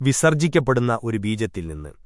വിസർജിക്കപ്പെടുന്ന ഒരു ബീജത്തിൽ നിന്ന്